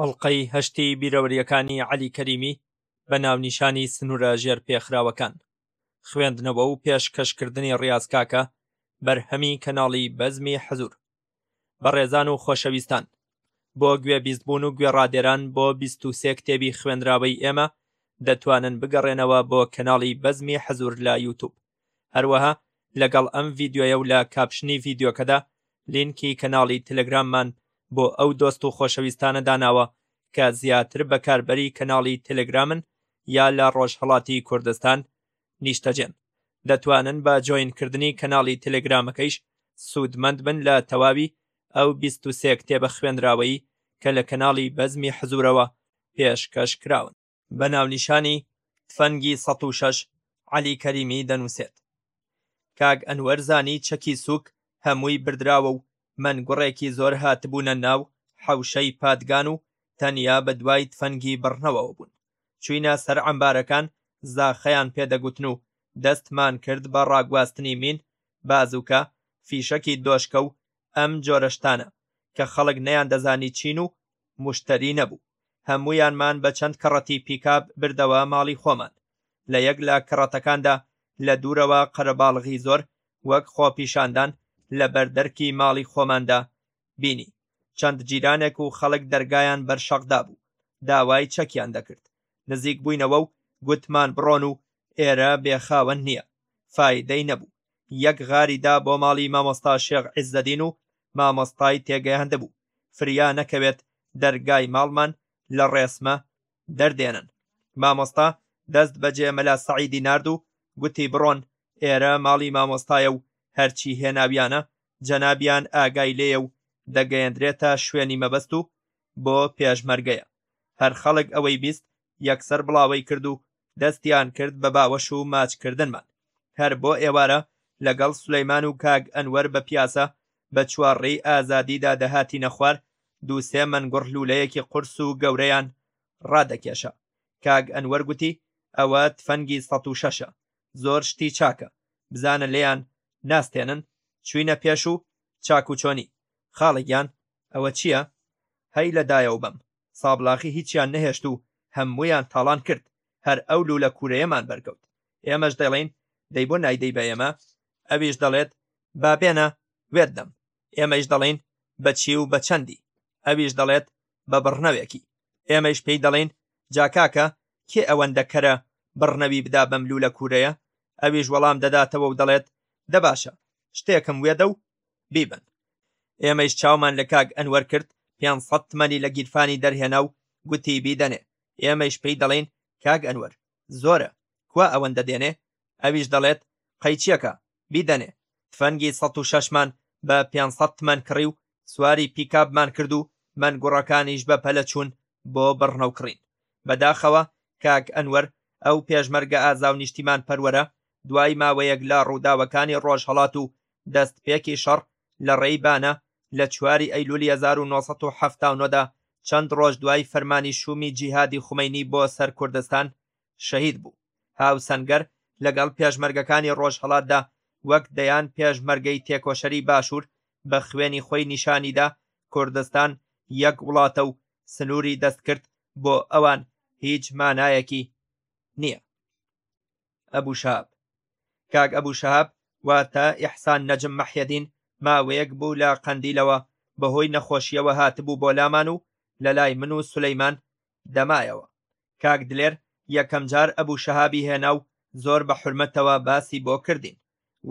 ئەڵقەی هەشتی بیرەوەریەکانی عەلی کەریمی بە ناونیشانی سنورە ژێر پێخراوەکان خوێندنەوە و پێش کەشکردنی ڕاز کاکە بەرهەمی کەناڵی بەزمی حەزور بەڕێزان و خۆشەویستان بۆ گوێ بیستبوون و گوێڕادێران بۆ بیست و سێ کتێبی خوێنراوەی ئێمە دەتوانن بگەڕێنەوە بۆ کەناڵی بەزمی حەزور لە یوتوب هەروەها لەگەڵ ئەم ڤیدیۆیە و لە کاپشنی ڤیدیۆکەدا لینکی کەناڵی تلگراممان بۆ ئەو دۆست و خۆشەویستانە داناوە کە زیاتر بەکاربەری کەناڵی تلگرامن یا لە ڕۆژهەڵاتی کوردستان نیشتەجێن دەتوانن بە جۆینکردنی کەناڵی تلگرامەکەیش سوودمەند بن لە تەواوی ئەو 23 کتێبە خوێنراوەی کە لە کەناڵی بەزمی حزورەوە پێشکەش کراون. بە ناونیشانی تفەنگی سەد و شەش عەلی کەریمی دەنووسێت، کاک ئەنوەر زانی چەکی سووک هەمووی بردراوە و مەنگوڕێکی زۆر هاتبوونە ناو حەوشەی پادگان و تەنیا بە دوای تفەنگی بڕنەوەوە بوون، چووینە سەر عەمبارەکان زاخەیان پێ دەگوتن و دەستمان کرد بە ڕاگواستنی مین، بازووکە، فیشەکی دۆشکە و ئەم جۆرە شتانە، کە خەڵک نەیاندەزانی چین و موشتەری نەبوو هەموویانمان بە چەند کەڕەتی پیکاب بردەوە ماڵی خۆمان لە یەک لە کەڕەتەکاندا لە دوورەوە قەرەباڵغی زۆر وەک خۆپیشاندان لە بەردەرکی ماڵی خۆماندا بینی چەند جیرانێک و خەڵک دەرگایان بەرشەقدا بوو داوای چەکیان دەکرد نزیک بووینەوە و گوتمان بڕۆن و ئێرە بێخاوەن نییە فایدەی نەبوو یەک غاری دا بۆ ماڵی مامۆستا شێخ عیزەدین و مامۆستای تێگەیاندبوو فریا نەکەوێت دەرگای ماڵمان لە ڕێسمە دەردێنن مامۆستا دەست بەجێ مەلا سەعیدی نارد و گوتی بڕۆن ئێرە ماڵی مامۆستایە و هەرچی هێناویانە جەنابیان ئاگای لێە و دەگەیەندرێتە شوێنی مەبەست و بۆ پێشمەرگەیە هەر خەڵک ئەوەی بیست یەکسەر بڵاوەی کرد و دەستیان کرد بە باوەش و ماچکردنمان هەر بۆ ئێوارە لەگەڵ سلەیمان و کاک ئەنوەر بە پیاسە بە چوارڕێی ئازادیدا دەهاتینە خوار دوو سێ مەنگوڕ لوولەیەکی قورس و گەورەیان ڕادەکێشا کاک ئەنوەر گوتی ئەوە تفەنگی سە و شەشە زۆر شتی چاکە بزانە لێیان ناستێنن چوینە پێش و چاکوچۆنی خاڵێکیان ئەوە چییە؟ هەی لە دایەوە بم سابڵاخی هیچیان نەهێشت و هەموویان تاڵان کرد، هەر ئەو لوولە کوورەیەمان بەرکەوت، ئێمەش دەیڵێین دەی بۆ نایدەی بە ئێمە؟ ئەویش دەڵێت با بێنە وێتنەم، ئێمەیش دەڵێین بە چی و بە چەندی؟ ئەویش دەڵێت بە بڕنەوێکی، ئێمەیش پێی دەڵێین جا کاکە کێ ئەوەندە کەرە بڕنەوی بدا بەم لوولە کوورەیە؟ ئەویش وەڵام دەداتەوە و دەڵێت دە باشە شتێکم وێدە و بیبن ئێمەش چاومان لە کاک ئەنوەر کرد پێنج سەد تمەنی لە گیرفانی دەرهێنا و گوتی بیدەنێ ئێمەش پێی دەڵێین کاک ئەنوەر زۆرە کوا ئەوەندە دێنێ ئەویش دەڵێت قەیچیەکە بیدەنێ تفەنگی سەد و شەشمان بە پێنج سەد تمەن کڕی و سواری پیکابمان کرد و من گوڕەکانیش بە پەلە چوون بۆ بڕنە و کڕین بەداخەوە کاک ئەنوەر ئەو پێشمەرگە ئازاو نیشتیمان پەروەرە دوای ماوەیەک لە ڕووداوەکانی ڕۆژهەڵات و دەست پێکی شەڕ لە ڕێی بانە لە چوار ی ئەیلولی هەزار و نۆ سەد و حەفتا و نۆ دا چەند ڕۆژ دوای فەرمانی شوومی جیهادی خومەینی بۆ سەر کوردستان شەهید بوو هاوسەنگەر لەگەڵ پێشمەرگەکانی ڕۆژهەڵاتدا وەک دەیان پێشمەرگەی تێکۆشەری باشوور بە خوێنی خۆی نیشانی دا کوردستان یەک وڵاتە و سنووری دەستکرد بۆ ئەوان هیچ مانایەکی نییە. ئەبوو شاب کاک ئەبوو شاب واتە ئیحسان نەجم مەحیەدین ماوەیەک بوو لە قەندیلەوە بەهۆی نەخۆشیەوە هاتبوو بۆ لامان و لە لای من و سولەیمان دەمایەوە کاک دلێر یەکەم جار ئەبوو شەهابی هێنا و زۆر بە حرمەتەوە باسی بۆ کردین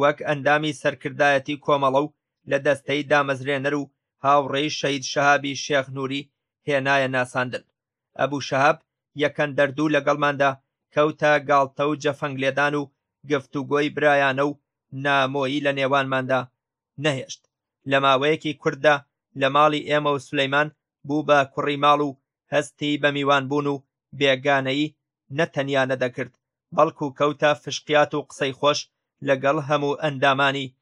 وەک ئەندامی سەرکردایەتی کۆمەڵە و لە دەستەی دامەزرێنەر و هاوڕێی شەید شەهابی شێخ نووری هێنایە ناساندن ئەبوو شەهاب یەکەندەردوو لەگەڵماندا کەوتە گاڵتە و جەفەنگ لێدان و گفتوگۆی برایانە و نامۆیی لە نێوانماندا نەهێشت، لە ماوەیەکی کورتدا لە ماڵی ئێمە و سولەیمان بوو بە کوڕی ماڵ و هەستی بە میوانبوون و بێگانەیی نە تەنیا نەدەکرد بەڵکوو کەوتە فشقیات و قسەی خۆش لەگەڵ هەموو ئەندامانی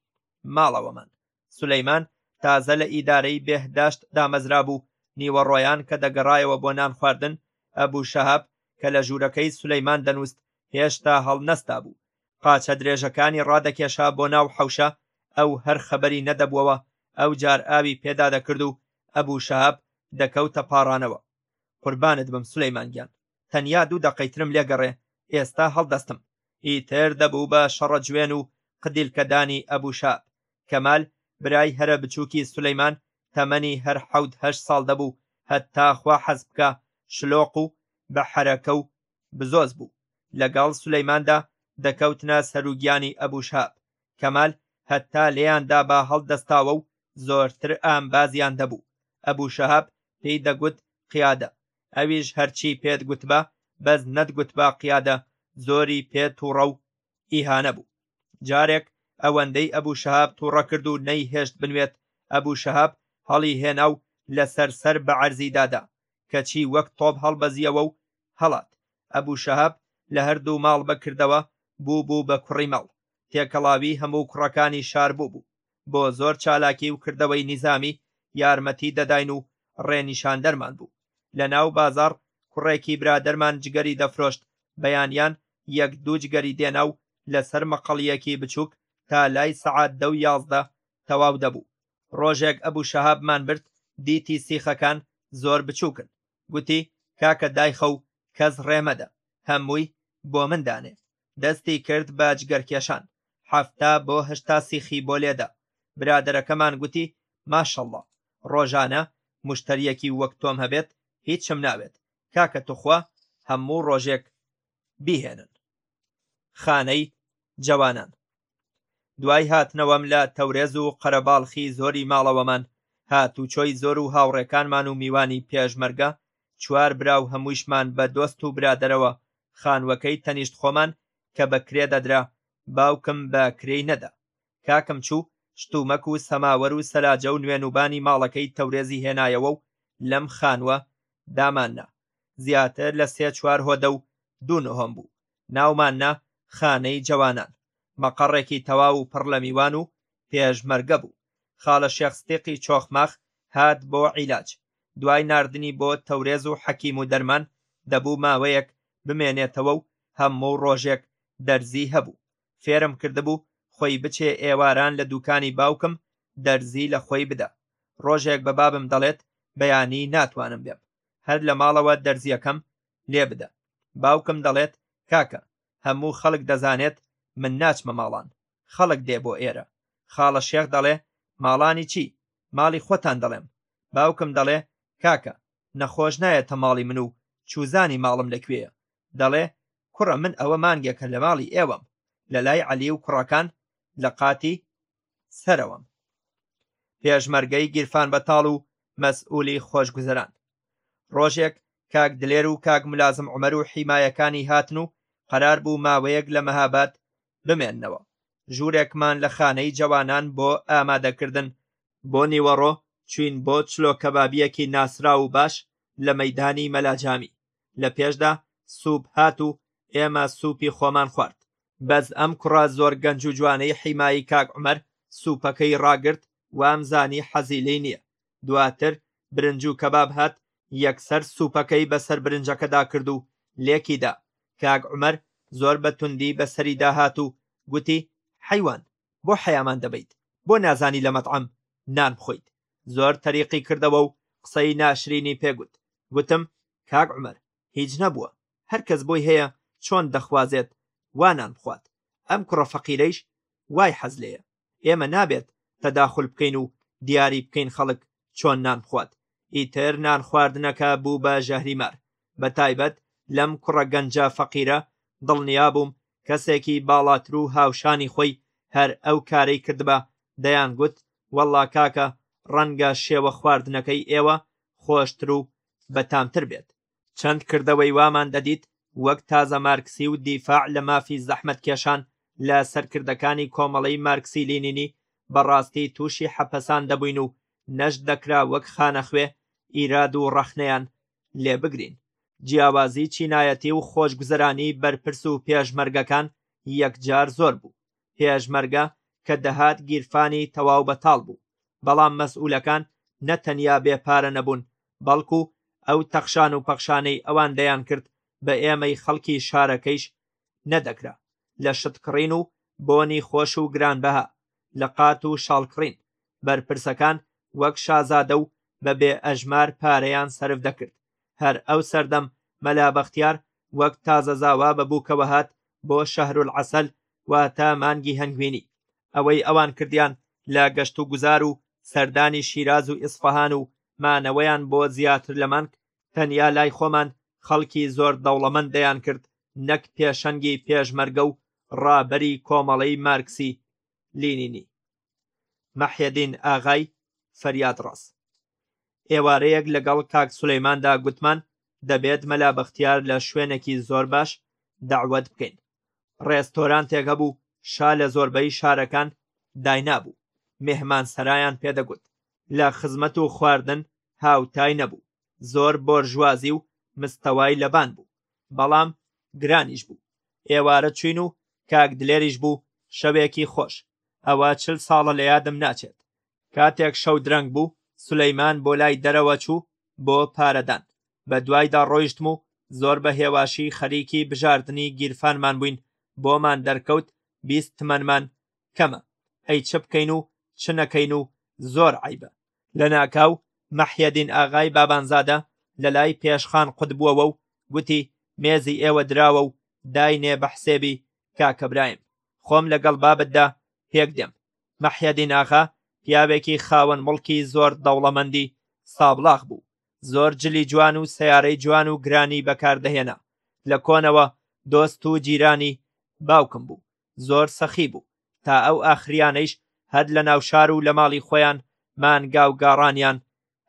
ماڵەوەمان سولەیمان تازە لە ئیدارەی بێهداشت دامەزرابوو، نیوەڕۆیان کە دەگەڕایەوە بۆ نان خواردن، ئەبو شەهاب کە لە ژوورەکەی سولەیمان دەنووست هێشتا هەڵنەستابوو، قاچە درێژەکانی ڕادەکێشا بۆ ناو حەوشە، ئەو هەر خەبەری نەدەبووەوە، ئەوجار ئاوی پێ دادەکرد و ئەبو شەهاب دەکەوتە پاڕانەوە. قوربانت بم سولەیمان گیان. تەنیا دوو دەقەی ترم لێ گەڕێ ئێستا هەڵدەستم ئیتر دەبوو بە شەڕە جوێن و قدیلکەدانی ئەبوو شاب کەمال برای هەرە بچووکی سولەیمان تەمەنی هەر حەوت هەشت ساڵ دەبوو هەتا خوا حەز بکا شلۆق و بە حەرەکە و بزۆز بوو لەگەڵ سولەیماندا دەکەوتنە سەروگیانی ئەبوو شاب کەمال هەتا لێیان دا با هەڵدەستاوە و زۆرتر ئامبازیان دەبوو ئەبوو شەهاب پێی دەگوت قیادە ئەویش هەرچی پێت گوتبا بەس نەتگوتبا قیادە زۆری پێ تووڕە و ئیهانە بوو جارێک ئەوەندەی ئەبوو شەهاب تووڕە کرد و نەی هێشت بنوێت ئەبوو شەهاب هەڵی هێنا و لەسەر سەر بە عەرزی دادا کەچی وەک تۆپ هەڵبەزیەوە و هەڵات ئەبوو شەهاب لە هەردوو ماڵ بە کردەوە بوو بوو بە کوڕی ماڵ تێکەڵاوی هەموو کوڕەکانی شار بوو بوو بۆ زۆر چالاکی و کردەوەی نیزامی یارمەتی دەداین و ڕێنیشاندەرمان بوو. لە ناو بازاڕ کوڕێکی برادەرمان جگەری دەفرۆشت، بەیانیان یەک دوو جگەری دێنا و لە سەر مەقەڵییەکی بچووک تا لای سەعات دە و یازدە تەواو دەبوو. ڕۆژێک ئەبوو شەهابمان برد، دیتی سیخەکان زۆر بچووکن، گوتی، کاکە دایخە و کەس ڕێ مەدە، هەمووی بۆ من دانێ. دەستی کرد بە جگەرکێشان، حەفتا بۆ هەشتا سیخی بۆ لێدا، برادەرەکەمان گوتی، ماشەڵڵا، ڕۆژانە موشتەرییەکی وەک تۆم هەبێت هیچم ناوێت، کاکە توخوا هەموو ڕۆژێک بیهێنن. خانەی جەوانان. دوای هاتنەوەم لە تەورێز و قەرەباڵخی زۆری ماڵەوەمان هاتوچۆی زۆر و هاوڕێکانمان و میوانی پێشمەرگە چوار برا و هەموویشمان بە دۆست و برادەرەوە خانووەکەی تەنیشت خۆمان کە بە کرێ دەدرا باوکم بە کرێی نەدا کاکم چوو شتومەک و سەماوەر و سەلاجە و نوێنوبانی ماڵەکەی تەورێزی هێنایەوە و لەم خانووە داماننا زیاتر لە سێ چوار هۆدە و دوو نهۆم بوو ناومان نا خانەی جەوانان، مەقەڕێکی تەواو و پڕ لە میوان و پێشمەرگە بوو. خاڵە شێخ ستیقی چۆخماخ هات بۆ عیلاج. دوای ناردنی بۆ تەورێز و حەکیم و دەرمان، دەبوو ماوەیەک بمێنێتەوە و هەموو ڕۆژێک دەرزی هەبوو. فێرم کردبوو خۆی بچێ ئێواران لە دووکانی باوکم دەرزی لە خۆی بدا. ڕۆژێک بە بابم دەڵێت بەیانی ناتوانم بێم. هەر لە ماڵەوە دەرزییەکەم لێ بدە باوکم دەڵێت کاکە هەموو خەڵک دەزانێت من ناچمە ماڵان خەڵک دێ بۆ ئێرە خاڵە شێخ دەڵێ ماڵانی چی ماڵی خۆتان دەڵێم باوکم دەڵێ کاکە نەخۆش نایەتە ماڵی من و چوزانی ماڵم لەکوێیە دەڵێ کوڕە من ئەوە مانگێکە لە ماڵی ئێوەم لە لای عەلی و کوڕەکان لە قاتی سەرەوەم پێشمەرگەی گیرفان بەتاڵ و مەسئولی خۆشگوزەران ڕۆژێک کاک دلێر و کاک ملازم عمەر و حیمایەکانی هاتن و قەرار بوو ماوەیەک لە مەهاباد بمێنەوە ژوورێکمان لە خانەی جەوانان بۆ ئامادەکردن بۆ نیوەڕۆ چوین بۆ چلۆ کەبابیەکی ناسراو و باش لە مەدانی مەلاجامی لە پێشدا سوپ هات و ئێمە سوپی خۆمان خوارد بەس ئەم کوڕە زۆر گەنج و جوانەی حیمایی کاک عومەر سوپەکەی ڕاگرت وامزانی حەزی لێی نییە دواتر برنج و کەباب هات یەکسەر سوپەکەی بەسەر برنجەکەدا کرد و لێکیدا کاک عومەر زۆر بە توندی بەسەری داهات و گوتی حەیوان بۆ حەیامان دەبەیت بۆ نازانی لە مەتعەم نان بخۆیت زۆر تەریقی کردەوە و قسەی ناشرینی پێگوت گوتم کاک عمر هیچ نەبووە هەر کەس بۆی هەیە چۆن دەخوازێت وانان بخوات ئەم کوڕە فەقیرەیش وای حەز لێیە ئێمە نابێت تەداخل بکەین و دیاری بکەین خەڵک چۆن نان بخوات ئیتر نان خواردنەکە بوو بە ژەهری مار بە تایبەت لەم کوڕە گەنجە فەقیرە دڵنیابووم کەسێکی باڵاتر و هاوشانی خۆی هەر ئەو کارەی کردبا دەیان گوت وەڵڵا کاکە ڕەنگە شێوە خواردنەکەی ئێوە خۆشتر و بەتامتر بێت چەند کردەوەی وامان دەدیت وەک تازە مارکسی و دیفاع لە مافی زەحمەتکێشان لە سەرکردەکانی کۆمەڵەی مارکسی لینینی بەڕاستی تووشی حەپەسان دەبووین و نەشت دەکرا وەک خانەخوێ ئیراد و ڕەخنەیان لێبگرین جیاوازی چینایەتی و خۆشگوزەرانی بەرپرس و پێشمەرگەکان یەکجار زۆر بوو پێشمەرگە کە دەهات گیرفانی تەواو بەتاڵ بوو بەڵام مەسئولەکان نە تەنیا بێ پارە نەبوون بەڵکو ئەو تەخشان و پەخشانەی ئەوان دەیان کرد بە ئێمەی خەڵکی شارەکەیش نەدەکرا لە شت کڕین و بۆنی خۆش و گرانبەها لە قات و شاڵ کڕین بەرپرسەکان وەک شازادە و بە بێ ئەژمار پارەیان سەرف دەکرد هەر ئەو سەردەم مەلا بەختیار وەک تازە زاوا بە بووکەوە هات بۆ شەهرول عسل واتە مانگی هەنگوینی ئەوەی ئەوان کردیان لە گەشت و گوزار و سەردانی شیراز و ئیسفەهان و مانەوەیان بۆ زیاتر لە مانگ تەنیا لای خۆمان خەڵکی زۆر دەوڵەمەند دەیان کرد نەک پێشەنگی پێشمەرگە و ڕابەری کۆمەڵەی مارکسی لینینی مەحیەدین ئاغای فەریادڕەس، ئێوارەیەک لەگەڵ کاک سولەیماندا گوتمان دەبێت مەلا بەختیار لە شوێنێکی زۆر باش دەعوەت بکەین، ڕێستۆرانتێک هەبوو شا لە زۆربەی شارەکان داینابوو، مێهمانسەرایان پێدەگوت، لە خزمەت و خواردن هاوتای نەبوو، زۆر بۆرژوازی و مستەوای لەبان بوو. بەڵام گرانیش بوو ئێوارە چوین و کاک دلێریش بوو شەوێکی خۆش ئەوە چل ساڵە لە یادم ناچێت کاتێک شەو درەنگ بوو سولەیمان بۆ لای دەرەوە چوو بۆ پارەدان بە دوایدا ڕۆیشتم و زۆر بە هێواشی خەریکی بژاردننی گیرفانمان بووین بۆمان دەرکەوت بیست تمەنمان کەمە ئەی چ بکەین و چ نەکەین و زۆر عیبە لە ناکاو مەحیەدین ئاغای بابانزادە لە لای پێشخان قوت بووەوە و گوتی، مێزی ئێوە دراوە و داینێ بە حسێبی کاکەبرایم، خۆم لەگەڵ بابتدا پێک دێم. مەحیەدین ئاغا پیاوێکی خاوەن موڵکی زۆر دەوڵەمەندی سابڵاغ بوو، زۆر جلی جوان و سەیارەی جوان و گرانی بەکاردەهێنا، لە کۆنەوە دۆست و جیرانی باوکم بوو، زۆر سەخی بوو تا ئەو ئاخریانەیش هەر لە ناوشار و لە ماڵی خۆیان مانگا و گاڕانیان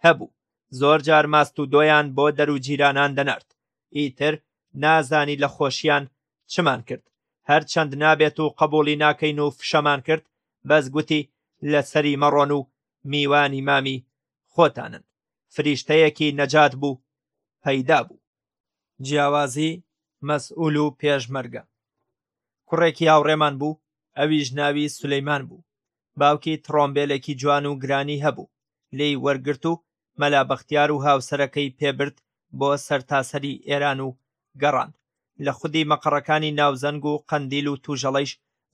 هەبوو زۆر جار ماست و دۆیان بۆ دەروجیرانان دەنارد ئیتر نازانی لە خۆشیان چمان کرد هەرچەند نابێت و قبولی ناکەین و فشەمان کرد بەس گوتی لەسەری مەڕۆن و میوانی مامی خۆتانن فریشتەیەکی نەجات بوو پەیدا بوو جیاوازی مەسئول و پێشمەرگە کوڕێکی هاوڕێمان بوو ئەویش ناوی سولەیمان بوو باوکی تڕۆمبێلێکی جوان و گرانی هەبوو لێی وەرگرت و مەلا بەختیار و هاوسەرەکەی پێبرد بۆ سەرتاسەری ئێران و گەڕان لە خودی مەقەڕەکانی ناوزەنگ و قەندیل و توژەڵەیش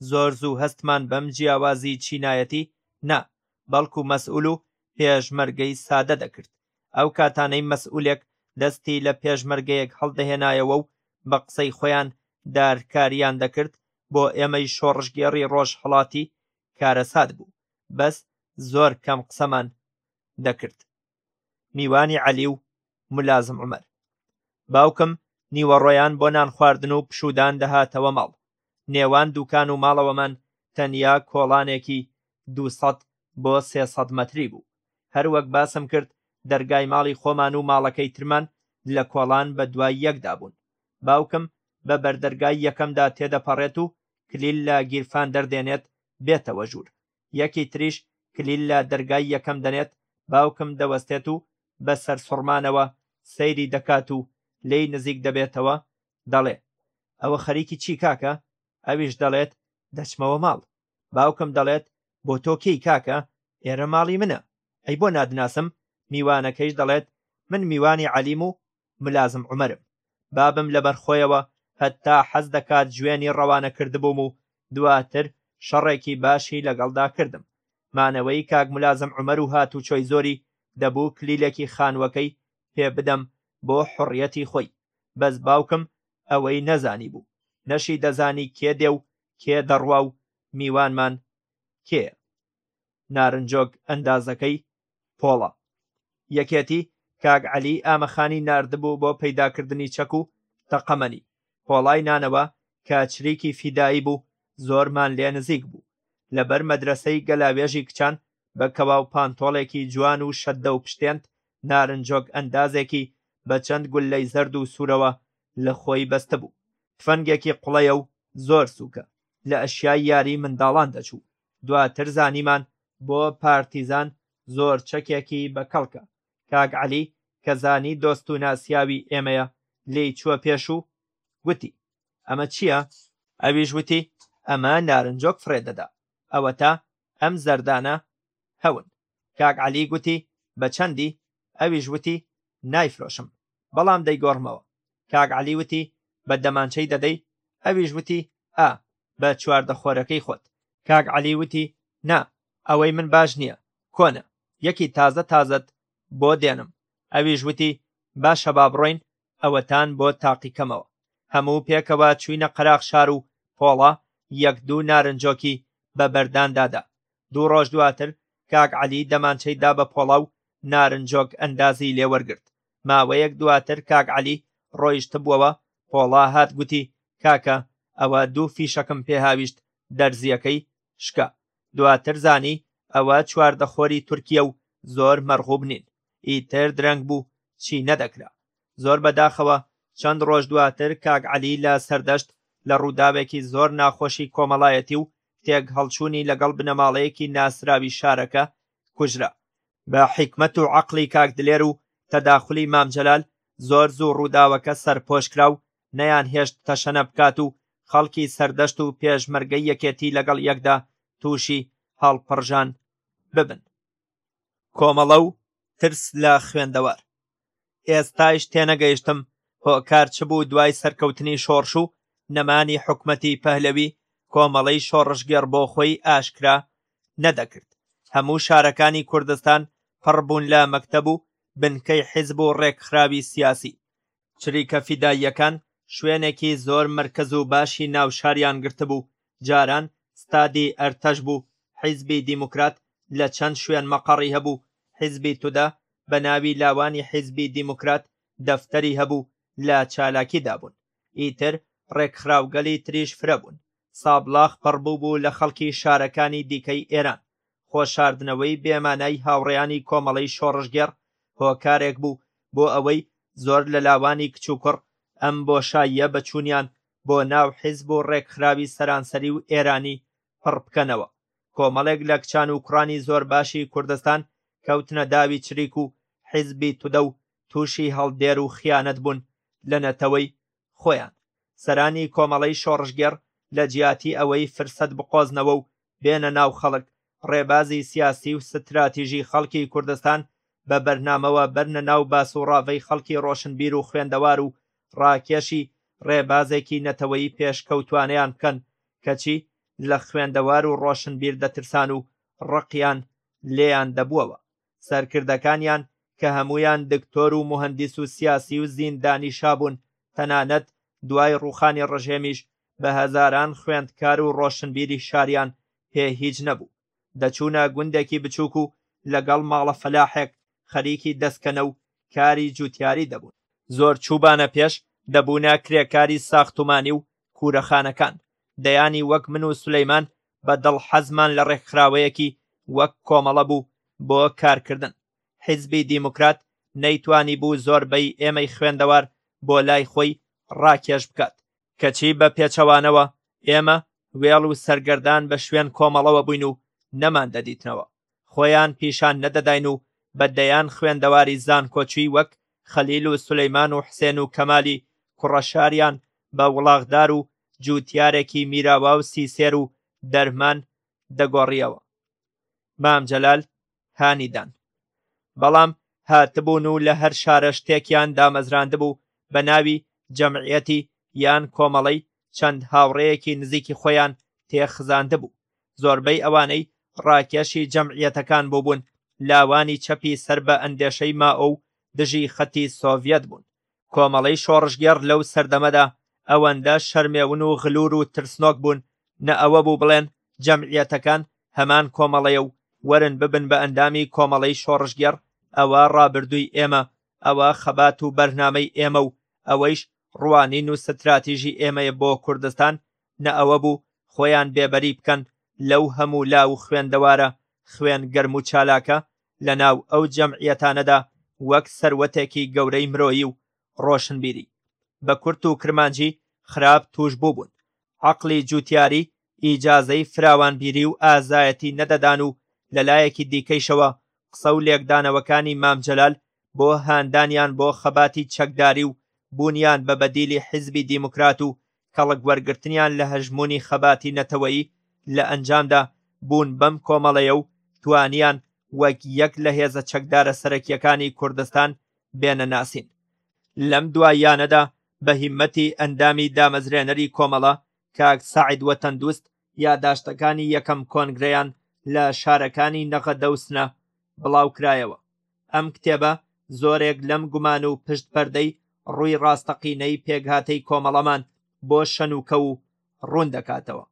زۆر زوو هەستمان بەم جیاوازی چینایەتی نا بەڵکو مەسئول و پێشمەرگەی سادە دەکرد ئەو کاتانەی مەسئولێک دەستی لە پێشمەرگەیەک هەڵدەهێنایەوە و بە قسەی خۆیان دارکاریان دەکرد بۆ ئێمەی شۆڕشگێڕی ڕۆژهەڵاتی کارەسات بوو بەس زۆر کەم قسەمان دەکرد میوانی عەلی و ملازم عمر باوکم نیوەڕۆیان بۆ نانخواردن و پشودان دەهاتەوە ماڵ نێوان دوکان و ماڵەوەمان تەنیا کۆڵانێکی دوو سەد بۆ سێ سەد مەتری بوو، هەروەک باسم کرد دەرگای ماڵی خۆمان و ماڵەکەی ترمان لە کۆڵان بە دوای یەکدا بوون، باوکم بە بەردەرگای یەکەمدا تێدەپەڕێت و کلیل لە گیرفان دەردێنێت بێتەوە ژوور، یەکی تریش کلیل لە دەرگای یەکەم دەنێت، باوکم دەوەستێت و بە سەرسوڕمانەوە سەیری دەکات و لێی نزیک دەبێتەوە دەڵێ، ئەوە خەریکی چی کاکە؟ ئەویش دەڵێت، دەچمەوە ماڵ. باوکم دەڵێت، بۆ تۆ کێی کاکە؟ ئێرە ماڵی منە، ئەی بۆ ناتناسم؟ میوانەکەیش دەڵێت، من میوانی عەلیم و ملازم عومەرم. بابم لەبەر خۆیەوە هەتا حەز دەکات جوێنی ڕەوانە کردبووم و دواتر شەڕێکی باشی لەگەڵدا کردم. مانەوەی کاک ملازم عومەر و هاتوچۆی زۆری، دەبوو کلیلێکی خانووەکەی پێ بدەم بۆ حڕیەتی خۆی بەس باوکم ئەوەی نەزانی بوو نەشی دەزانی کێ دێ و کێ دەڕوا و میوانمان کێیە نارنجۆک ئەندازەکەی پۆڵە یەکێتی کاک عەلی ئامەخانی ناردبوو بۆ پەیداکردنی چەک و تەقەمەنی پۆڵای نانەوە کە چریکی فیدایی بوو زۆرمان لێ نزیک بوو لەبەر مەدرسەی گەلاوێژی کچان بە کەواو پانتۆڵێکی جوان و شەدە و پشتێنت نارنجۆک ئەندازێکی بە چەند گوللەی زەرد و سوورەوە لە خۆی بەستبوو تفەنگێکی قوڵەیە و زۆر سووکە لە ئەشیای یاری منداڵان دەچوو دواتر زانیمان بۆ پارتیزان زۆر چەکێکی بە کەڵکە کاک عەلی کە زانی دۆست و ناسیاوی ئێمەیە لێی چووە پێش و گوتی ئەمە چییە ئەویش وتی ئەمە نارنجۆک فڕێ دەدا ئەوەتا ئەم زەردانە هەون کاک عەلی گوتی، بە چەندی؟ ئەویش وتی، نایفرۆشم، بەڵام دەیگۆڕمەوە. کاک عەلی وتی، بە دەمانچەی دەدەی؟ ئەویش وتی، ئا، بە چواردە خۆرەکەی خۆت. کاک عەلی وتی، نا، ئەوەی من باش نییە، کۆنە، یەکی تازە تازەت بۆ دێنم. ئەویش وتی، باشە با بڕۆین، ئەوەتان بۆ تاقیکەمەوە. هەموو پێکەوە چووینە قەراخ شار و پۆڵا یەک دوو نارنجۆکی بە بەرداندا دا. دوو ڕۆژ دواتر کاک عەلی دەمانچەی دا بە پۆڵا و نارنجۆک ئەندازی لێ وەرگرت ماوەیەک دواتر کاک عەلی ڕۆیشتبووەوە پۆڵا هات گوتی کاکە ئەوە دوو فیشەکم پێ هاویشت دەرزییەکەی شکا دواتر زانی ئەوە چواردە خۆری تورکیە و زۆر مەرغوب نین ئیتر درەنگ بوو چی نەدەکرا زۆر بەداخەوە چەند ڕۆژ دواتر کاک عەلی لە سەردەشت لە ڕووداوێکی زۆر ناخۆشی کۆمەڵایەتی و تێکهەڵچوونی لەگەڵ بنەماڵەیەکی ناسراوی شارەکە کوژرا بە حیکمەت و عەقڵی کاک دلێر و تەداخولی مام جەلال زۆر زوو ڕووداوەکە سەرپۆش کرا و نەیانهێشت تەشەنە بکات و خەڵکی سەردەشت و پێشمەرگەی یەکێتی لەگەڵ یەکدا تووشی هەڵپڕژان ببن کۆمەڵە و ترس لە خوێندەوار ئێستایش تێنەگەیشتم هۆکار چ بوو دوای سەرکەوتنی شۆڕش و نەمانی حکومەتی پەهلەوی کۆمەڵەی شۆڕشگێڕ بۆ خۆی ئاشکرا نەدەکرد هەموو شارەکانی کوردستان پڕبوون لە مەکتەب و بنکەی حیزب و ڕێکخراوی سیاسی چریکە فیداییەکان شوێنێکی زۆر مەرکەز و باشی ناو شاریان گرتبوو، جاران ستادی ئەرتەش بوو، حیزبی دیموکرات لە چەند شوێن مەقەڕی هەبوو، حیزبی تودا بە ناوی لاوانی حیزبی دیموکرات دەفتەری هەبوو لە چالاکی دابوون، ئیتر ڕێکخراوگەلی تریش فرە بوون، سابڵاخ پڕبووبوو لە خەڵکی شارەکانی دیکەی ئێران، خۆشاردنەوەی بێمانای هاوڕێیانی کۆمەڵەی شۆڕشگێڕ هۆکارێک بوو بۆ ئەوەی زۆر لە لاوانی کچ و کوڕ ئەم بۆشاییە بە چوونیان بۆ ناو حیزب و ڕێکخراوی سەرانسەری و ئێرانی پڕ بکەنەوە، کۆمەڵێک لە کچان و کوڕانی زۆر باشی کوردستان کەوتنە داوی چریک و حیزبی تودە و تووشی هەڵدێر و خیانەت بوون لە نەتەوەی خۆیان سەرانی کۆمەڵەی شۆڕشگێڕ لە جیاتی ئەوەی فرسەت بقۆزنەوە و بێنە ناو خەڵک ڕێبازی سیاسی و ستراتیژی خەڵکی کوردستان بە بەرنامەوە بەرنە ناو باس و ڕاڤەی خەڵکی ڕۆشنبیر و خوێندەوار و ڕاکێشی ڕێبازێکی نەتەوەی پێشکەوتوانەیان بکەن کەچی لە خوێندەوار و ڕۆشنبیر دەترسان و ڕقیان لێیان دەبووەوە سەرکردەکانیان کە هەموویان دکتۆر و موهەندیس و سیاسی و زیندانی شا بوون، تەنانەت دوای ڕووخانی ڕژێمیش بە هەزاران خوێندکار و ڕۆشنبیری شاریان پێ هیچ نەبوو، دەچوونە گوندێکی بچووک و لەگەڵ ماڵە فەلاحێک خەریکی دەسکەنە و کاری جووتیاری دەبوون. زۆر چووبانە پێش، دەبوونە کرێکاری ساختومانی و کورەخانەکان، دەیانی وەک من و سولەیمان بە دڵ حەزمان لە ڕێکخراوەیەکی وەک کۆمەڵە بوو بۆ کارکردن حیزبی دیموکرات نەیتوانی بوو زۆربەی ئێمەی خوێندەوار بۆ لای خۆی ڕاکێش بکات کەچی بە پێچەوانەوە ئێمە وێڵ و سەرگەردان بە شوێن کۆمەڵەوە بووین و نەمان دەدیتنەوە خۆیان پیشان نەدەداین و بە دەیان خوێندەواری زانکۆچوی وەک خەلیل و سولەیمان و حسێن و کەمالی کوڕە شاریان بە وڵاخدار و جوتیارێکی میراوا و سیسێر و دەرمان دەگۆڕیەوە مام جەلال هانیدان بەڵام هاتبوون و لە هەر شارە شتێکیان دامەزراندبوو بە ناوی جەمعیەتی یان کۆمەڵەی چەند هاوڕێیەکی نزیکی خۆیان تێخزاندبوو، زۆربەی ئەوانەی ڕاکێشی جەمعیەتەکان بووبوون لاوانی چەپی سەر بە ئەندێشەی مائۆ و دژی خەتی سۆڤیەت بوون. کۆمەڵەی شۆڕشگێڕ لەو سەردەمەدا ئەوەندە شەرمێون و غلور و ترسنۆک بوون، نە ئەوە بوو بڵێن جەمعیەتەکان هەمان کۆمەڵەیە و وەرن ببن بە ئەندامی کۆمەڵەی شۆڕشگێڕ، ئەوە ڕابردووی ئێمە، ئەوە خەبات و بەرنامەی ئێمە و ئەوەیش ڕوانین و ستراتیژی ئێمەی بۆ کوردستان نە ئەوە بوو خۆیان بێبەری بکەن لەو هەموو لا و خوێندەوارە خوێن گەرم و چالاکە لە ناو ئەو جەمعیەتانەدا وەک سەروەتێکی گەورەی مرۆیی و ڕۆشنبیری بە کورت و کرمانجی خراپ تووش بووبوون عەقڵی جووتیاری ئیجازەی فراوانبیری و ئازایەتی نەدەدان و لەلایەکی دیکەیشەوە قسە و لێکدانەوەکانی مام جەلال بۆ هاندانیان بۆ خەباتی چەکداری و بوونیان بە بەدیلی حیزبی دیموکرات و کەڵک وەرگرتنیان لە هەژموونی خەباتی نەتەوەیی لە ئەنجامدا بوون بەم کۆمەڵەیە و توانیان وەک یەک لە هێزە چەکدارە سەرەکیەکانی کوردستان بێنە ناسین. لەم دواییانەدا بە هیمەتی ئەندامی دامەزرێنەری کۆمەڵە کاک سەعید وەتەندوست یاداشتەکانی یەکەم کۆنگرەیان لە شارەکانی نەغەدە و سنە بڵاوکرایەوە ئەم کتێبە زۆرێک لەم گومان و پشت پەردەی ڕووی ڕاستەقینەی پێکهاتەی کۆمەڵەمان بۆ شەنوکە و ڕوون دەکاتەوە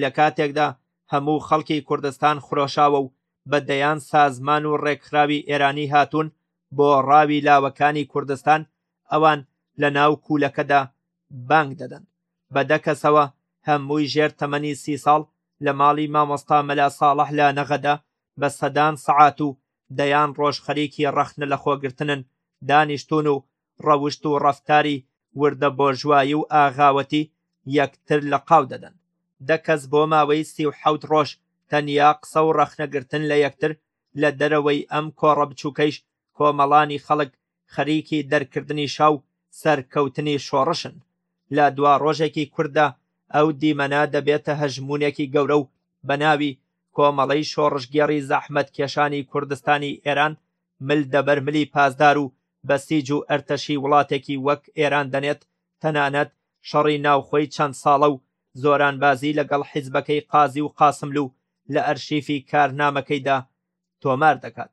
لە کاتێکدا هەموو خەڵکی کوردستان خرۆشاوە و بە دەیان سازمان و ڕێکخراوی ئێرانی هاتوون بۆ ڕاوی لاوەکانی کوردستان ئەوان لە ناو کوولەکەدا بانگ دەدەن بە دە کەسەوە هەمووی ژێر تەمەنی سی ساڵ لە ماڵی مامۆستا مەلا ساڵح لە نەغەدە بە سەدان سەعات و دەیان ڕۆژ خەریکی ڕەخنە لە خۆگرتنن دانیشتوون و ڕەوشت و ڕەفتاری وردە بۆرژوایی و ئاغاوەتی یەکتر لە قاو دەدەن دە کەس بۆ ماوەی سی و حەوت ڕۆژ تەنیا قسە و ڕەخنەگرتن لە یەکتر لە دەرەوەی ئەم کۆڕە بچووکەیش کۆمەڵانی خەڵک خەریکی دەرکردنی شا و سەرکەوتنی شۆڕشن لە دوا ڕۆژێکی کوردا ئەو دیمەنە دەبێتە هەژمونێکی گەورە و بە ناوی کۆمەڵەی شۆڕشگێڕی زەحمەتکێشانی کوردستانی ئێران مل دەبەر ملی پاسدار و بەسیج و ئەرتەشی وڵاتێکی وەک ئێران دەنێت تەنانەت شەڕی ناوخۆی چەند ساڵە و زۆرانبازی لەگەڵ حیزبەکەی قازی و قاسملوو لە ئەرشیفی کارنامەکەیدا تۆمار دەکات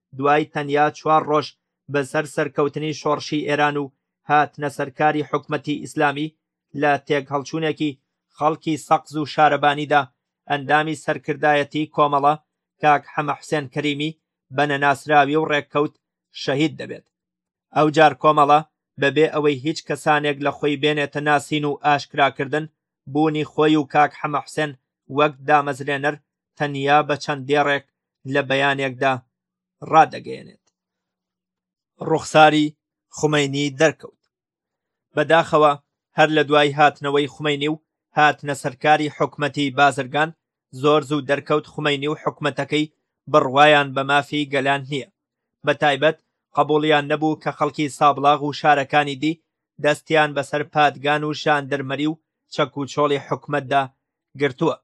دوای تەنیا چوار ڕۆژ بەسەر سەرکەوتنی شۆڕشی ئێران و هاتنە سەرکاری حکومەتی ئیسلامی لە تێکهەڵچوونێکی خەڵکی سەقز و شارەبانیدا ئەندامی سەرکردایەتی کۆمەڵە کاک حەمەحوسێن کەریمی بەنەناسراوی و ڕێککەوت شەهید دەبێت. ئەوجار کۆمەڵە بەبێ ئەوەی هیچ کەسانێک لە خۆی بێنێتە ناسین و ئاشکراکردن بوونی خۆی و کاک حەمە حوسێن وەک دامەزرێنەر تەنیا بە چەند دێڕێک لە بەیانێکدا ڕادەگەیەنێت ڕوخساری خومەینی دەرکەوت بەداخەوە هەر لە دوای هاتنەوەی خومەینی و هاتنە سەرکاری حکومەتی بازرگان زۆر زوو دەرکەوت خومەینی و حکومەتەکەی بڕوایان بە مافی گەلان نییە، بەتایبەت قەبوڵیان نەبوو کە خەڵکی سابڵاغ و شارەکانی دی دەستیان بەسەر پادگان و ژاندەرمەری و چەک و چۆڵی حکومەتدا گرتووە،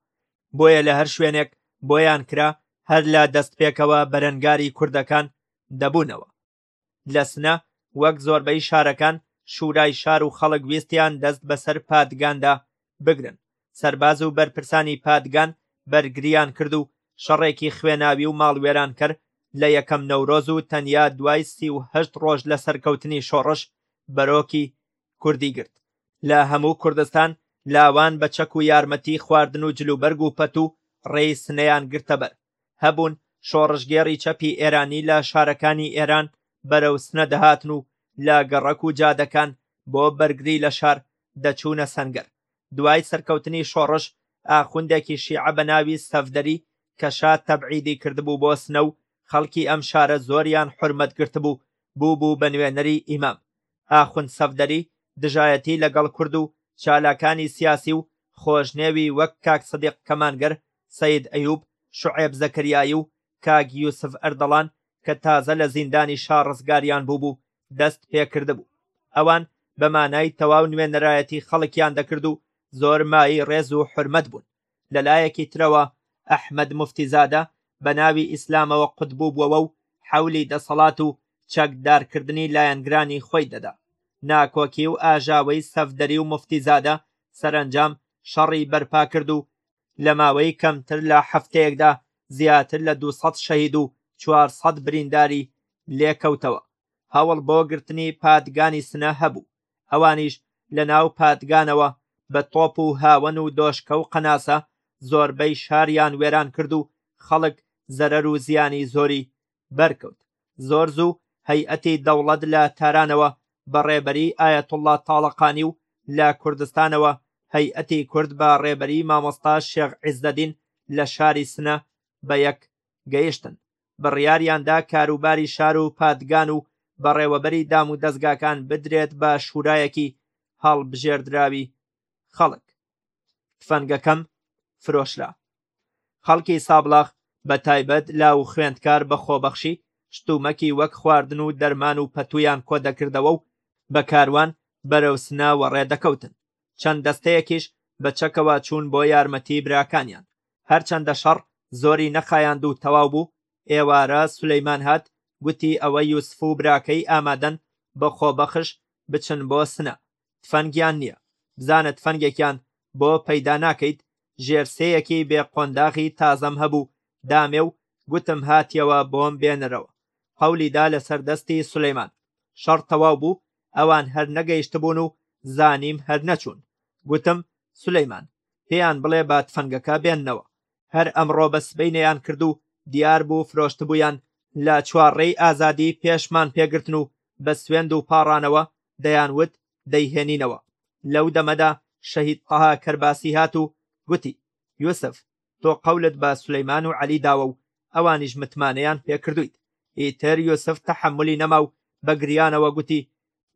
بۆیە لە هەر شوێنێک بۆیان کرا هەر لە دەستپێکەوە بەرەنگاری کوردەکان دەبوونەوە. لە سنە وەک زۆربەی شارەکان شورای شار و خەڵک ویستیان دەست بەسەر پادگاندا بگرن سەرباز و بەرپرسانی پادگان بەرگریان کرد و شەڕێکی خوێناوی و ماڵوێرانکەر لە یەکەم نەورۆز و تەنیا دوای سی و هەشت ڕۆژ لە سەرکەوتنی شۆڕش بەرۆکی کوردی گرت لە هەموو کوردستان لاوان بە چەک و یارمەتی خواردن و جلوبەرگ و پەت و ڕێی سنەیان گرتە بەر هەبوون شۆڕشگێڕی چەپی ئێرانی لە شارەکانی ئێران بەرەو سنە دەهاتن و لە گەڕەک و جادەکان بۆ بەرگری لە شار دەچوونە سەنگەر دوای سەرکەوتنی شۆڕش ئاخوندێکی شیعە بە ناوی سەفدەری کە شا تەبعیدی کردبوو بۆ سنە و خەڵکی ئەم شارە زۆریان حورمەت گرتبوو بوو بوو بە نوێنەری ئیمام ئاخوند سەفدەری دژایەتی لەگەڵ کورد و چالاکانی سیاسی و خۆشنێوی وەک کاک سدیق کەمانگەر، سەید ئەیوب، شوعێب زەکەریایی و کاک یوسف ئەردەڵان کە تازە لە زیندانی شا ڕزگاریان بووبوو دەست پێکردبوو. ئەوان بە مانای تەواو نوێنەرایەتی خەڵکیان دەکرد و زۆر مایەی ڕێز و حورمەت بوون. لەلایەکی ترەوە ئەحمەد موفتیزادە بە ناوی ئیسلامەوە قوتبووبووەوە و حەولی دەسەڵات و چەکدارکردنی لایەنگرانی خۆی دەدا ناکۆکی و ئاژاوەی سەفدەری و موفتیزادە سەرەنجام شەڕی بەرپا کرد و لە ماوەی کەمتر لە هەفتەیەکدا زیاتر لە دوو سەد شەهید و چوار سەد برینداری لێکەوتەوە هەوڵ بۆ گرتنی پادگانی سنە هەبوو ئەوانیش لە ناو پادگانەوە بە تۆپ و هاوەن و دۆشکە و قەناسە زۆربەی شاریان وێران کرد و خەڵک زەرەر و زیانی زۆری بەرکەوت زۆر زوو هەیئەتی دەوڵەت لە تارانەوە بە ڕێبەری ئایەتوڵڵا تاڵەقانی و لە کوردستانەوە هەیئەتی کورد بە ڕێبەری مامۆستا شێخ عیزەدین لە شاری سنە بە یەک گەیشتن بڕیاریاندا کاروباری شار و پادگان و بەڕێوەبەری دام و دەستگاکان بدرێت بە شورایەکی هەڵبژێردراوی خەڵک تفەنگەکەم فرۆشرا خەڵکی سابڵاغ بە تایبەت لا و خوێندکار بە خۆبەخشی شتومەکی وەک خواردن و دەرمان و پەتویان کۆدەکردەوە و بە کاروان بەرەو سنە وەڕێ دەکەوتن چەند دەستەیەکیش بە چەکەوە چوون بۆ یارمەتی براکانیان هەرچەندە شەڕ زۆری نەخایاند و تەواو بوو ئێوارە سولەیمان هات گوتی ئەوە یوسف و براکەی ئامادەن بە خۆبەخش بچن بۆ سنە تفەنگیان نییە بزانە تفەنگێکیان بۆ پەیدا ناکەیت ژێرسێیەکی بێ قۆنداغی تازەم هەبوو دامێ و گوتم هاتیەوە بۆم بێنەرەوە قولیدا لەسەر دەستی سولەیمان شەڕ تەواو بوو ئەوان هەر نەگەیشتبوون و زانیم هەر نەچوون گوتم سولەیمان پێیان بڵێ با تفەنگەکە بێننەوە هەر ئەمڕۆ بە سبەینێیان کرد و دیار بوو فرۆشتبوویان لە چوارڕێی ئازادی پێشمان پێگرتن و بە سوێند و پاڕانەوە دەیان وت دەیهێنینەوە لەو دەمەدا شەهید تەها کەرباسی هات و گوتی یوسف تۆ قەولت بە سولەیمان و عەلی داوە و ئەوانیش متمانەیان پێکردویت ئیتر یوسف تەحملی نەما و بە گریانەوە گوتی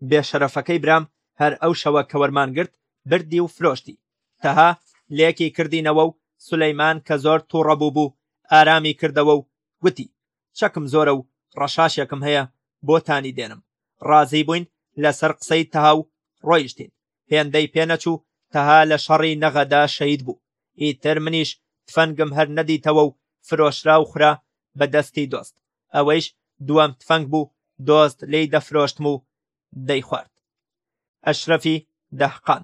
بێ شەرەفەکەی برام هەر ئەو شەوە کە وەرمان گرت بردی و فرۆشتی تەها لێکی کردینەوە و سولەیمان کە زۆر توڕە بوو بوو ئارامی کردەوە و گوتی چەکم زۆرە و ڕەشاشێکم هەیە بۆتانی دێنم ڕازی بووین لەسەر قسەی تەها و ڕۆیشتین هێندەی پێ نەچوو تەها لە شەڕی نەغەدا شەید بوو ئیتر منیش تفەنگم هەر نەدیتەوە و فرۆشرا و خورا بە دەستی دۆست ئەوەیش دووەم تفەنگ بوو دۆست لێی دەفرۆشتم و دەیخوارد ئەشرەفی دەهقان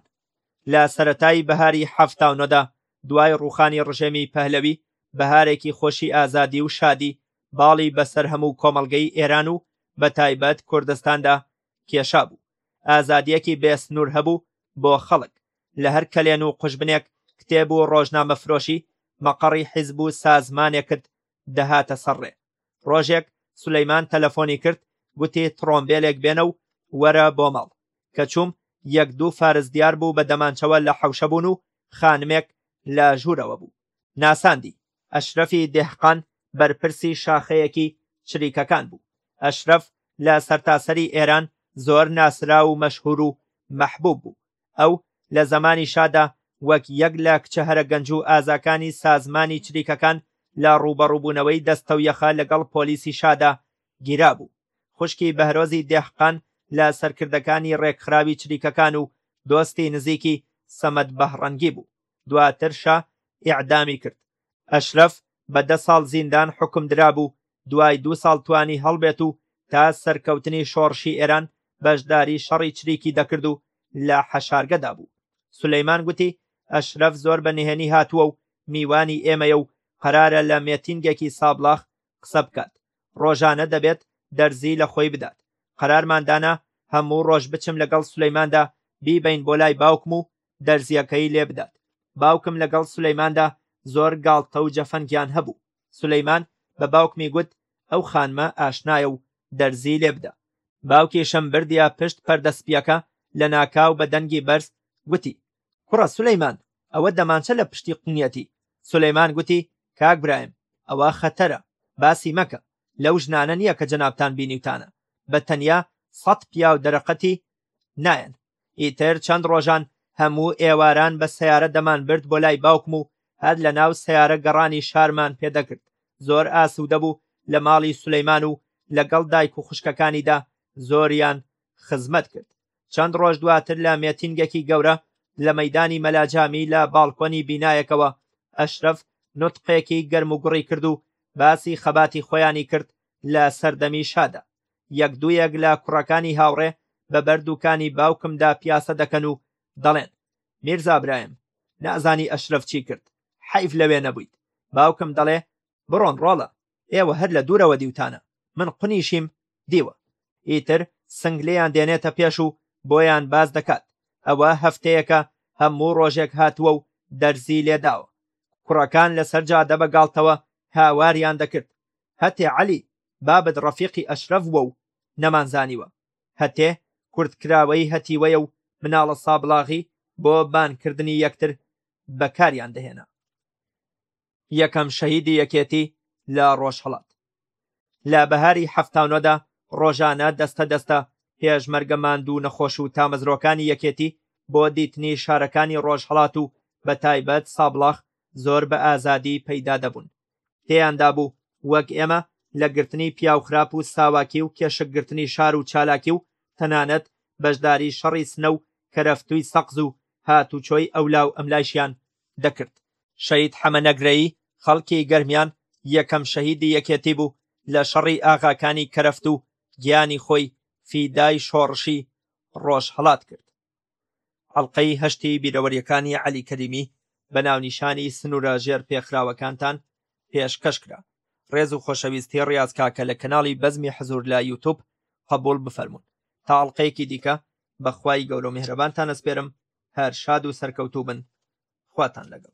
لە سەتای بەهاری حەفتاونۆدا دوای ڕوخانی ڕژێمی پەهلەوی بەهارێکی خۆشی ئازادی و شادی باڵی بەسەر هەموو کۆمەڵگەی ئێران و بە تایبەت کوردستاندا کێشا بوو ئازادیەکی بێسنوور هەبوو بۆ خەڵک لە هەر کەلێن و قژبنێک کتێب و ڕۆژنامە فرۆشی مەقەڕی حیزب و سازمانێکت دەهاتە سەر ڕێ ڕۆژێک سلەیمان تەلەفۆنی کرد گوتی تڕۆمبێلێک بێنە و وەرە بۆ ماڵ کە چووم یەک دوو فارز دیار بوو بە دەمانچەوە لە حەوشە بوون و خانمێک لە ژوورەوە بوو ناساندی ئەشرەفی دێهقان بەرپرسی شاخەیەکی چریکەکان بوو ئەشرەف لە سەرتاسەری ئێران زۆر ناسرا و مەشهور و مەحبوب بوو ئەو لە زەمانی شادا وەک یەک لە کچە هەرە گەنج و ئازاکانی سازمانی چریکەکان لە ڕووبەڕووبوونەوەی دەستەویەخە لەگەڵ پۆلیسی شادا گیرابوو خوشکی بەهرۆزی دێحقان لە سەرکردەکانی ڕێکخراوی چریکەکان و دۆستی نزیکی سەمەد بەهڕەنگی بوو دواتر شا ئیعدامی کرد ئەشرەف بە دە ساڵ زیندان حوکم درابوو، دوای دوو ساڵ توانی هەڵبێت و تا سەرکەوتنی شۆڕشی ئێران بەشداری شەڕی چریکی دەکرد و لە حەشارگەدا بوو. سولەیمان گوتی، ئەشرەف زۆر بە نهێنی هاتووە و میوانی ئێمەیە و قەرارە لە مێتینگێکی سابڵاخ قسە بکات ڕۆژانە دەبێت دەرزی لە خۆی بدات قەرارمان دانا هەموو ڕۆژ بچم لەگەڵ سلەیماندا بیبین بۆ لای باوکم و دەرزیەکەی لێ بدات باوکم لەگەڵ سلەیماندا زۆر گاڵتە و جەفەنگیان هەبوو سلەیمان بە باوکمی گوت ئەو خانمە ئاشنایە و دەرزی لێ بدە باوکیشم بردیە پشت پەردەسپیەکە لە ناکاو بە دەنگی بەرز گوتی کوڕە سولەیمان ئەوە دەمانچە لە پشتی قنیەتی، سولەیمان گوتی، کاک برایم ئەوە خەتەرە باسی مەکە، لەو ژنانە نیە کە جەنابتان بینیوتانە، بە تەنیا سەد پیاو دەرەقەتی نایەن، ئیتر چەند ڕۆژان هەموو ئێواران بە سەیارە دەمانبرد بۆ لای باوکم و هەر لە ناو سەیارە گەڕانی شارمان پێ دەکرد، زۆر ئاسوودە بوو لە ماڵی سولەیمان و لەگەڵ دایک و خوشکەکانیدا زۆریان خزمەت کرد. چەند ڕۆژ دواتر لە مێتینگەکی گەورە لە مەدانی مەلاجامی لە باڵکۆنی بینایەکەوە ئەشرەف نوتقێکی گەرم و گوڕی کرد و باسی خەباتی خۆیانی کرد لە سەردەمی شادا یەک دوویەک لە کوڕەکانی هاوڕێ بە بەر دووکانی باوکمدا پیاسە دەکەن و دەڵێن میرزابرایم نازانی ئەشرەف چی کرد حەیف لەوێ نەبوویت باوکم دەڵێ بڕۆن ڕۆڵە ئێوە هەر لە دوورەوە دیوتانە، من قونیشیم دیوە. ئیتر سنگ لێیان دێنێتە پێش و بۆیان باس دەکات، ئەوە هەفتەیەکە هەموو ڕۆژێک هاتووە و دەرزی لێ داوە. کوڕەکان لەسەر جادە بە گاڵتەوە هاواریان دەکرد، هەتێ عەلی، بابت ڕەفیقی ئەشرەف بووە و نەمانزانیوە. هەتێ کورتکراوەی هەتیوەیە و مناڵە سابڵاغی بۆ بانگکردنی یەکتر بەکاریان دەهێنا. یەکەم شەهیدی یەکێتی لە ڕۆژهەڵات. لە بەهاری حەفتا و نۆدا ڕۆژانە دەستە دەستە پێشمەرگە ماندوو نەخۆش و تامەزرۆکانی یەکێتی بۆ دیتنی شارەکانی ڕۆژهەڵات و بەتایبەت سابڵاخ زۆر بە ئازادی پەیدا دەبوون تێیان دابوو وەک ئێمە لە گرتنی پیاوخراپ و ساواکی و کێشک گرتنی شار و چالاکی و تەنانەت بەشداری شەڕی سنە و کەرەفتووی سەقز و هاتوچۆی ئەولاو ئەملایشیان دەکرد، شەهید حەمە نەگرەیی خەڵکی گەرمیان یەکەم شەهیدی یەکێتی بوو لە شەڕی ئاغاکانی کەرەفت و گیانی خۆی فیدای شۆڕشی ڕۆژهەڵات کرد. ئەڵقەی هەشتی بیرەوەریەکانی عەلی کەریمی بە ناونیشانی سنورە ژێر پێخراوەکانتان پێشکەش کرا. ڕێز و خۆشەویستی ڕیاز کاکە لە کەناڵی بەزمی حزور لە یوتوب قبوڵ بفەرموون تا ئەڵقەیەکی دیکە بە خوای گەورە و میهرەبانتان ئەسپێرم هەر شاد و سەرکەوتوو بن خواتان لەگەڵ.